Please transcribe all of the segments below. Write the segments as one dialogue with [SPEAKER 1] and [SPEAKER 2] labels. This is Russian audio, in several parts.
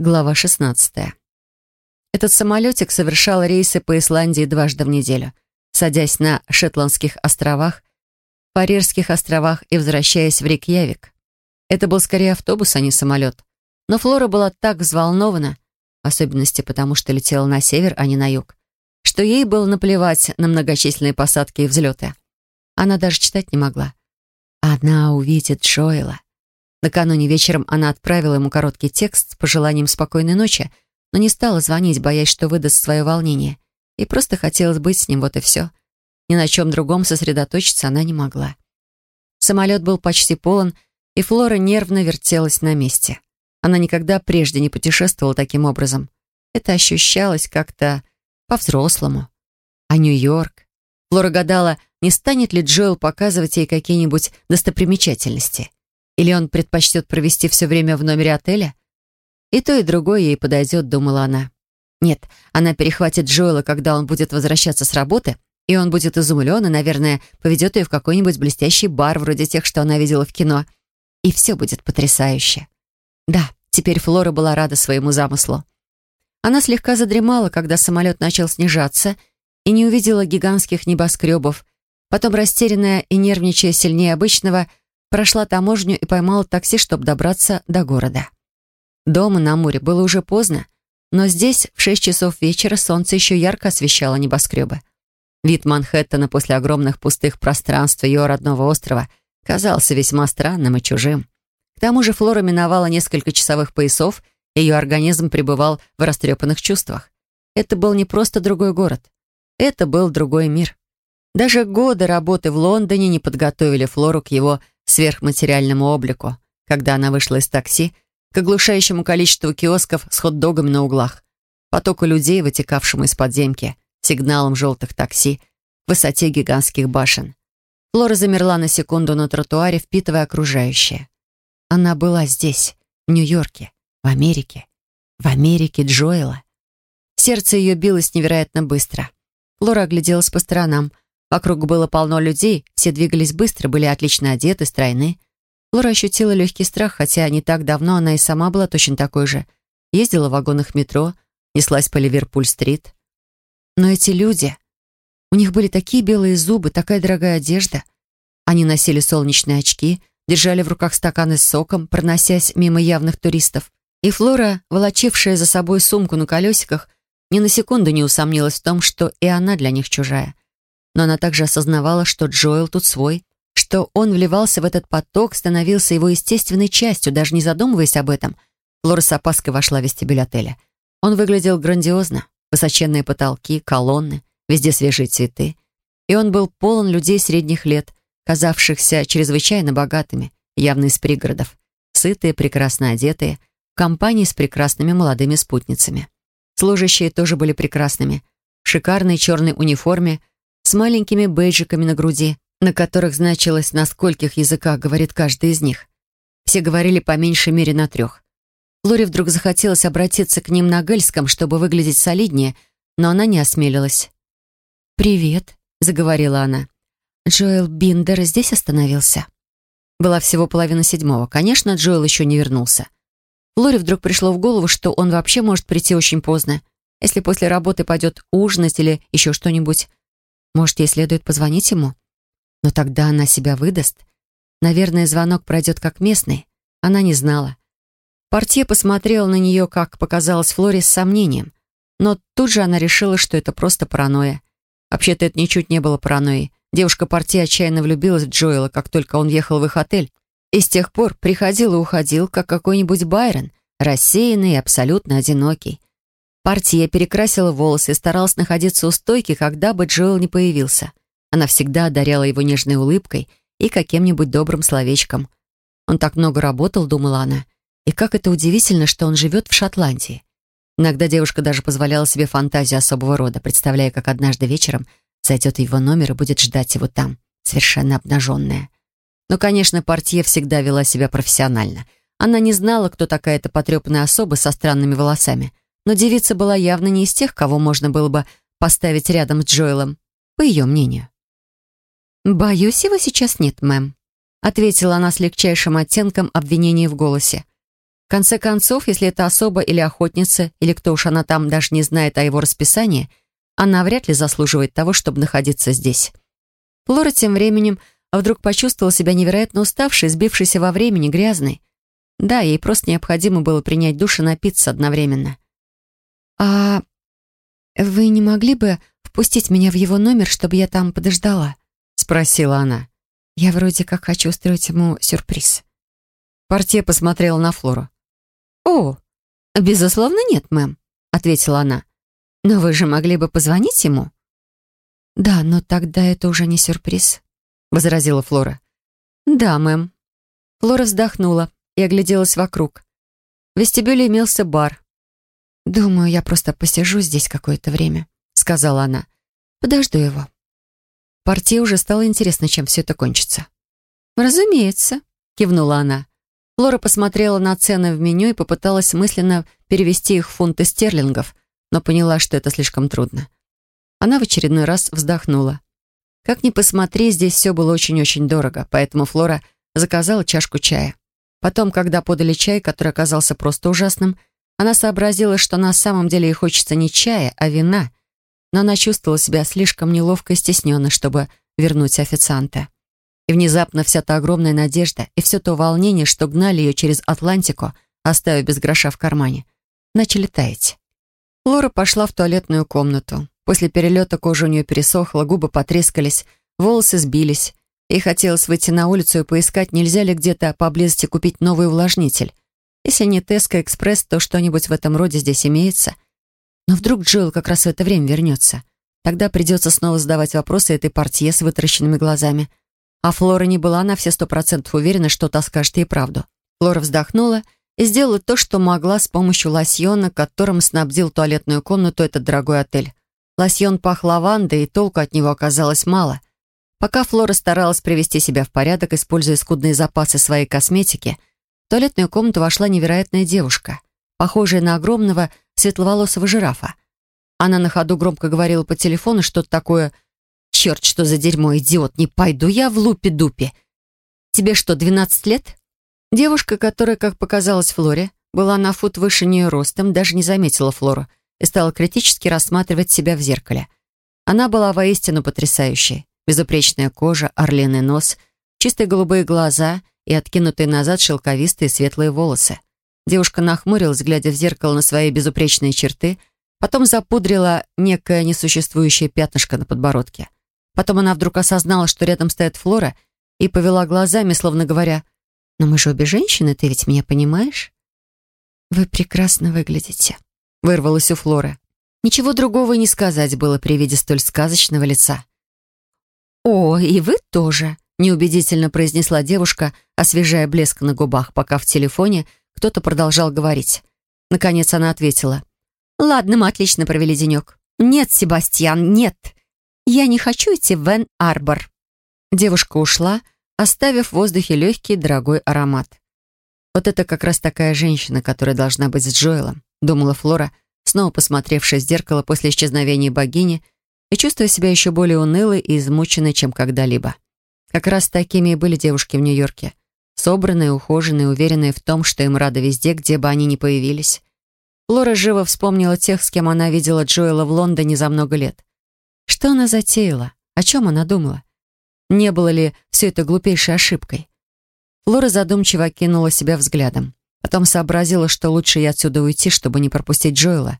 [SPEAKER 1] Глава 16. Этот самолетик совершал рейсы по Исландии дважды в неделю, садясь на Шетландских островах, Парирских островах и возвращаясь в Рейкьявик. Это был скорее автобус, а не самолет. Но Флора была так взволнована, в особенности потому, что летела на север, а не на юг, что ей было наплевать на многочисленные посадки и взлеты. Она даже читать не могла. Она увидит Джоэла. Накануне вечером она отправила ему короткий текст с пожеланием спокойной ночи, но не стала звонить, боясь, что выдаст свое волнение. И просто хотелось быть с ним, вот и все. Ни на чем другом сосредоточиться она не могла. Самолет был почти полон, и Флора нервно вертелась на месте. Она никогда прежде не путешествовала таким образом. Это ощущалось как-то по-взрослому. А Нью-Йорк? Флора гадала, не станет ли Джоэл показывать ей какие-нибудь достопримечательности. Или он предпочтет провести все время в номере отеля? И то, и другое ей подойдет, думала она. Нет, она перехватит Джоэла, когда он будет возвращаться с работы, и он будет изумлен и, наверное, поведет ее в какой-нибудь блестящий бар, вроде тех, что она видела в кино. И все будет потрясающе. Да, теперь Флора была рада своему замыслу. Она слегка задремала, когда самолет начал снижаться, и не увидела гигантских небоскребов. Потом, растерянная и нервничая сильнее обычного, прошла таможню и поймала такси, чтобы добраться до города. Дома на море было уже поздно, но здесь в шесть часов вечера солнце еще ярко освещало небоскребы. Вид Манхэттена после огромных пустых пространств ее родного острова казался весьма странным и чужим. К тому же Флора миновала несколько часовых поясов, и ее организм пребывал в растрепанных чувствах. Это был не просто другой город. Это был другой мир. Даже годы работы в Лондоне не подготовили Флору к его сверхматериальному облику, когда она вышла из такси к оглушающему количеству киосков с хот-догами на углах, потоку людей, вытекавшему из подземки, сигналом желтых такси, высоте гигантских башен. Флора замерла на секунду на тротуаре, впитывая окружающее. Она была здесь, в Нью-Йорке, в Америке, в Америке Джоэла. Сердце ее билось невероятно быстро. Флора огляделась по сторонам — Вокруг было полно людей, все двигались быстро, были отлично одеты, стройны. Лора ощутила легкий страх, хотя не так давно она и сама была точно такой же. Ездила в вагонах метро, неслась по Ливерпуль-стрит. Но эти люди... У них были такие белые зубы, такая дорогая одежда. Они носили солнечные очки, держали в руках стаканы с соком, проносясь мимо явных туристов. И Флора, волочившая за собой сумку на колесиках, ни на секунду не усомнилась в том, что и она для них чужая но она также осознавала, что Джоэл тут свой, что он вливался в этот поток, становился его естественной частью, даже не задумываясь об этом. Флора с опаской вошла в вестибюль отеля. Он выглядел грандиозно. Высоченные потолки, колонны, везде свежие цветы. И он был полон людей средних лет, казавшихся чрезвычайно богатыми, явно из пригородов, сытые, прекрасно одетые, в компании с прекрасными молодыми спутницами. Служащие тоже были прекрасными. В шикарной черной униформе – с маленькими бейджиками на груди, на которых значилось, на скольких языках говорит каждый из них. Все говорили по меньшей мере на трех. Лоре вдруг захотелось обратиться к ним на гельском, чтобы выглядеть солиднее, но она не осмелилась. «Привет», — заговорила она. «Джоэл Биндер здесь остановился?» Была всего половина седьмого. Конечно, Джоэл еще не вернулся. Лоре вдруг пришло в голову, что он вообще может прийти очень поздно, если после работы пойдет ужинать или еще что-нибудь. Может, ей следует позвонить ему? Но тогда она себя выдаст. Наверное, звонок пройдет как местный. Она не знала. Портье посмотрел на нее, как показалось Флоре, с сомнением. Но тут же она решила, что это просто паранойя. Вообще-то это ничуть не было паранойей. Девушка Портье отчаянно влюбилась в Джоэла, как только он въехал в их отель. И с тех пор приходил и уходил, как какой-нибудь Байрон, рассеянный и абсолютно одинокий. Партия перекрасила волосы и старалась находиться у стойки, когда бы Джоэл не появился. Она всегда одаряла его нежной улыбкой и каким-нибудь добрым словечком. Он так много работал, думала она. И как это удивительно, что он живет в Шотландии. Иногда девушка даже позволяла себе фантазию особого рода, представляя, как однажды вечером зайдет в его номер и будет ждать его там, совершенно обнаженная. Но, конечно, партия всегда вела себя профессионально. Она не знала, кто такая эта потрепанная особа со странными волосами — но девица была явно не из тех, кого можно было бы поставить рядом с Джоэлом, по ее мнению. «Боюсь, его сейчас нет, мэм», ответила она с легчайшим оттенком обвинения в голосе. конце концов, если это особа или охотница, или кто уж она там даже не знает о его расписании, она вряд ли заслуживает того, чтобы находиться здесь. Флора тем временем вдруг почувствовала себя невероятно уставшей, сбившейся во времени, грязной. Да, ей просто необходимо было принять душ и напиться одновременно. «А вы не могли бы впустить меня в его номер, чтобы я там подождала?» — спросила она. «Я вроде как хочу устроить ему сюрприз». Портье посмотрела на Флору. «О, безусловно, нет, мэм», — ответила она. «Но вы же могли бы позвонить ему?» «Да, но тогда это уже не сюрприз», — возразила Флора. «Да, мэм». Флора вздохнула и огляделась вокруг. В вестибюле имелся бар. «Думаю, я просто посижу здесь какое-то время», — сказала она. «Подожду его». Партии уже стало интересно, чем все это кончится. «Разумеется», — кивнула она. Флора посмотрела на цены в меню и попыталась мысленно перевести их в фунты стерлингов, но поняла, что это слишком трудно. Она в очередной раз вздохнула. Как ни посмотри, здесь все было очень-очень дорого, поэтому Флора заказала чашку чая. Потом, когда подали чай, который оказался просто ужасным, она сообразила, что на самом деле ей хочется не чая, а вина, но она чувствовала себя слишком неловко и стесненно, чтобы вернуть официанта. И внезапно вся та огромная надежда и все то волнение, что гнали ее через Атлантику, оставив без гроша в кармане, начали таять. Лора пошла в туалетную комнату. После перелета кожа у нее пересохла, губы потрескались, волосы сбились. Ей хотелось выйти на улицу и поискать, нельзя ли где-то поблизости купить новый увлажнитель. Если не Теска Экспресс, то что-нибудь в этом роде здесь имеется. Но вдруг Джилл как раз в это время вернется. Тогда придется снова задавать вопросы этой портье с вытаращенными глазами — а Флора не была на все сто процентов уверена, что та скажет ей правду. Флора вздохнула и сделала то, что могла с помощью лосьона, которым снабдил туалетную комнату этот дорогой отель. Лосьон пах лавандой, и толку от него оказалось мало. Пока Флора старалась привести себя в порядок, используя скудные запасы своей косметики, туалетную комнату вошла невероятная девушка, похожая на огромного светловолосого жирафа. Она на ходу громко говорила по телефону что-то такое Черт, что за дерьмо, идиот, не пойду я в лупе-дупе. Тебе что, 12 лет? Девушка, которая, как показалось Флоре, была на фут выше нее ростом, даже не заметила Флору и стала критически рассматривать себя в зеркале. Она была воистину потрясающей. Безупречная кожа, орлиный нос, чистые голубые глаза и откинутые назад шелковистые светлые волосы. Девушка нахмурилась, глядя в зеркало на свои безупречные черты, потом запудрила некое несуществующее пятнышко на подбородке. Потом она вдруг осознала, что рядом стоит Флора, и повела глазами, словно говоря, «Но мы же обе женщины, ты ведь меня понимаешь?» «Вы прекрасно выглядите», — вырвалась у Флоры. Ничего другого не сказать было при виде столь сказочного лица. «О, и вы тоже», — неубедительно произнесла девушка, освежая блеск на губах, пока в телефоне кто-то продолжал говорить. Наконец она ответила. «Ладно, мы отлично провели денек». «Нет, Себастьян, нет. «Я не хочу идти в Вен-Арбор». Девушка ушла, оставив в воздухе легкий дорогой аромат. «Вот это как раз такая женщина, которая должна быть с Джоэлом», думала Флора, снова посмотревшая в зеркало после исчезновения богини и чувствуя себя еще более унылой и измученной, чем когда-либо. Как раз такими и были девушки в Нью-Йорке. Собранные, ухоженные, уверенные в том, что им рады везде, где бы они ни появились. Флора живо вспомнила тех, с кем она видела Джоэла в Лондоне за много лет. Что она затеяла? О чем она думала? Не было ли все это глупейшей ошибкой? Флора задумчиво окинула себя взглядом. Потом сообразила, что лучше ей отсюда уйти, чтобы не пропустить Джоэла.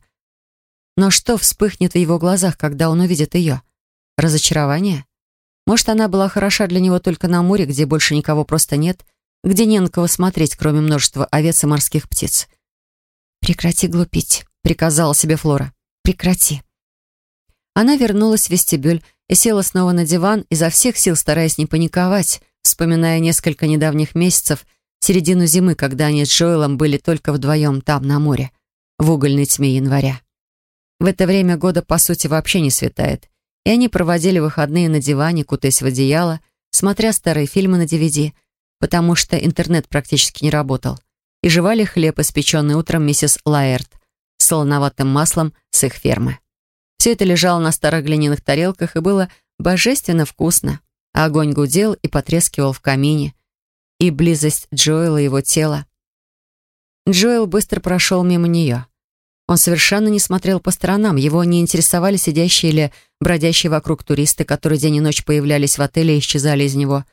[SPEAKER 1] Но что вспыхнет в его глазах, когда он увидит ее? Разочарование? Может, она была хороша для него только на море, где больше никого просто нет, где не на кого смотреть, кроме множества овец и морских птиц. «Прекрати глупить», — приказала себе Флора. «Прекрати». Она вернулась в вестибюль и села снова на диван, изо всех сил стараясь не паниковать, вспоминая несколько недавних месяцев, середину зимы, когда они с Джоэлом были только вдвоем там, на море, в угольной тьме января. В это время года, по сути, вообще не светает, и они проводили выходные на диване, кутаясь в одеяло, смотря старые фильмы на DVD, потому что интернет практически не работал, и жевали хлеб, испеченный утром миссис Лаэрт, с солоноватым маслом с их фермы. Все это лежало на старых глиняных тарелках и было божественно вкусно. А огонь гудел и потрескивал в камине. И близость Джоэла его тела. Джоэл быстро прошел мимо нее. Он совершенно не смотрел по сторонам, его не интересовали сидящие или бродящие вокруг туристы, которые день и ночь появлялись в отеле и исчезали из него.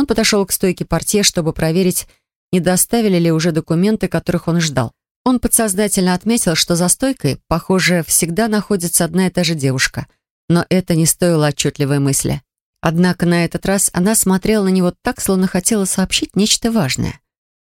[SPEAKER 1] Он подошел к стойке портье, чтобы проверить, не доставили ли уже документы, которых он ждал. Он подсознательно отметил, что за стойкой, похоже, всегда находится одна и та же девушка. Но это не стоило отчетливой мысли. Однако на этот раз она смотрела на него так, словно хотела сообщить нечто важное.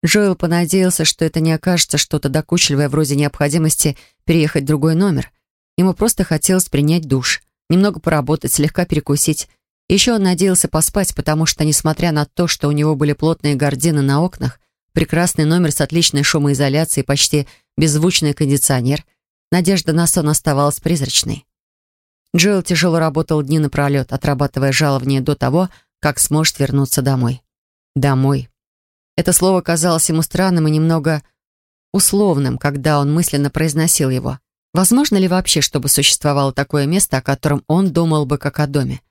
[SPEAKER 1] Джоэл понадеялся, что это не окажется что-то докучливое вроде необходимости переехать в другой номер. Ему просто хотелось принять душ, немного поработать, слегка перекусить. Еще он надеялся поспать, потому что, несмотря на то, что у него были плотные гардины на окнах, прекрасный номер с отличной шумоизоляцией, почти беззвучный кондиционер, надежда на сон оставалась призрачной. Джоэл тяжело работал дни напролет, отрабатывая жалование до того, как сможет вернуться домой. Домой. Это слово казалось ему странным и немного условным, когда он мысленно произносил его. Возможно ли вообще, чтобы существовало такое место, о котором он думал бы как о доме?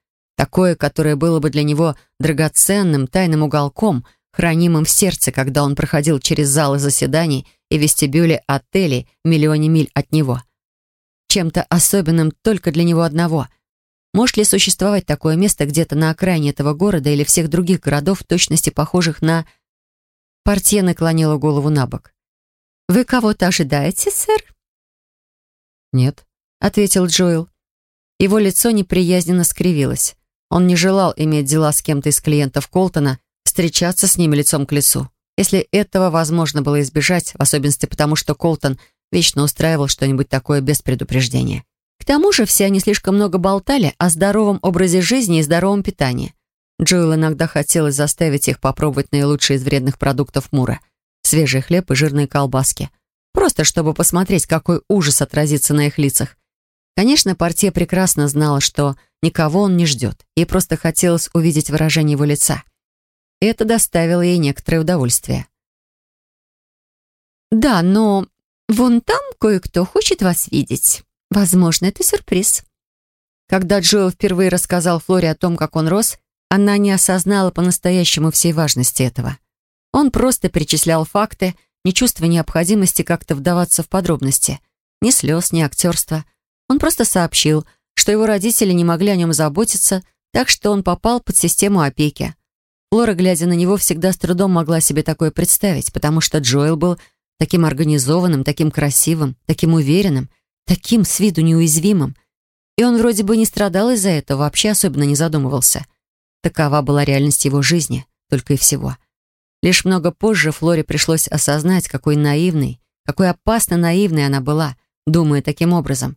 [SPEAKER 1] Такое, которое было бы для него драгоценным, тайным уголком, хранимым в сердце, когда он проходил через залы заседаний и вестибюли отелей в миллионе миль от него. Чем-то особенным только для него одного. Может ли существовать такое место где-то на окраине этого города или всех других городов, в точности похожих на Портье наклонила голову на бок. «Вы кого-то ожидаете, сэр?»
[SPEAKER 2] «Нет», — ответил Джоэл. Его лицо неприязненно скривилось. Он не желал иметь дела с кем-то из клиентов Колтона, встречаться с ними лицом к лицу. Если этого возможно было избежать, в особенности потому, что Колтон вечно устраивал что-нибудь такое без предупреждения. К тому же все они слишком много болтали о здоровом образе жизни и здоровом питании. Джоэл иногда хотелось заставить их попробовать наилучшие из вредных продуктов Мура. Свежий хлеб и жирные колбаски. Просто чтобы посмотреть, какой ужас отразится на их лицах. Конечно, партия прекрасно знала, что никого он не ждет. Ей просто хотелось увидеть выражение его лица. И это доставило ей некоторое удовольствие.
[SPEAKER 1] «Да, но вон там кое-кто хочет вас видеть. Возможно, это сюрприз». Когда Джоэл впервые рассказал Флоре о том, как он рос, она не осознала по-настоящему всей важности этого. Он просто перечислял факты, не чувствуя необходимости как-то вдаваться в подробности. Ни слез, ни актерства. Он просто сообщил, что его родители не могли о нем заботиться, так что он попал под систему опеки. Флора, глядя на него, всегда с трудом могла себе такое представить, потому что Джоэл был таким организованным, таким красивым, таким уверенным, таким с виду неуязвимым. И он вроде бы не страдал из-за этого, вообще особенно не задумывался. Такова была реальность его жизни, только и всего. Лишь много позже Флоре пришлось осознать, какой наивной, какой опасно наивной она была, думая таким образом.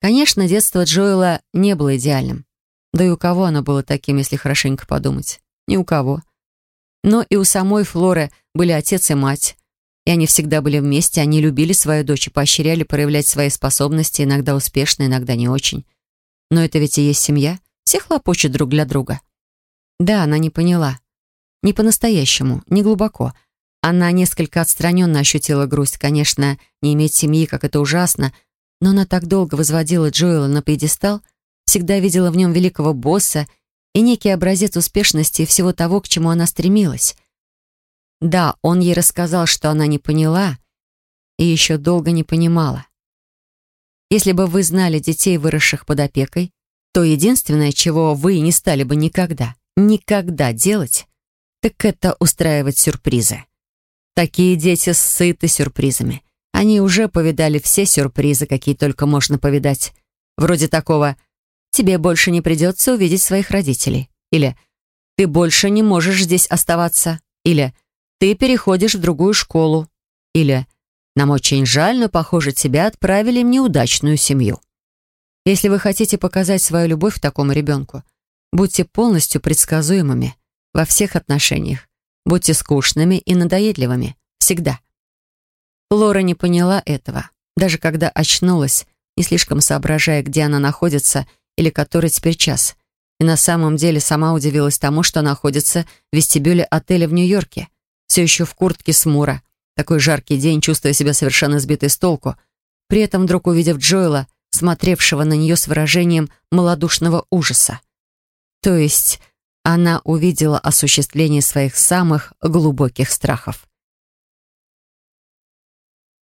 [SPEAKER 1] Конечно, детство Джоэла не было идеальным. Да и у кого оно было таким, если хорошенько подумать? Ни у кого. Но и у самой Флоры были отец и мать. И они всегда были вместе, они любили свою дочь и поощряли проявлять свои способности, иногда успешно, иногда не очень. Но это ведь и есть семья. Все хлопочут друг для друга. Да, она не поняла. Не по-настоящему, не глубоко. Она несколько отстраненно ощутила грусть. Конечно, не иметь семьи, как это ужасно, но она так долго возводила Джоэла на пьедестал, всегда видела в нем великого босса и некий образец успешности и всего того, к чему она стремилась. Да, он ей рассказал, что она не поняла и еще долго не понимала. Если бы вы знали детей, выросших под опекой, то единственное, чего вы не стали бы никогда, никогда делать, так это устраивать сюрпризы. Такие дети сыты сюрпризами. Они уже повидали все сюрпризы, какие только можно повидать. Вроде такого «Тебе больше не придется увидеть своих родителей» или «Ты больше не можешь здесь оставаться» или «Ты переходишь в другую школу» или «Нам очень жаль, но, похоже, тебя отправили в неудачную семью». Если вы хотите показать свою любовь такому ребенку – Будьте полностью предсказуемыми во всех отношениях. Будьте скучными и надоедливыми. Всегда. Лора не поняла этого, даже когда очнулась, не слишком соображая, где она находится или который теперь час. И на самом деле сама удивилась тому, что находится в вестибюле отеля в Нью-Йорке, все еще в куртке с Мура, такой жаркий день, чувствуя себя совершенно сбитой с толку, при этом вдруг увидев Джоэла, смотревшего на нее с выражением малодушного ужаса. То есть она увидела осуществление своих самых глубоких страхов.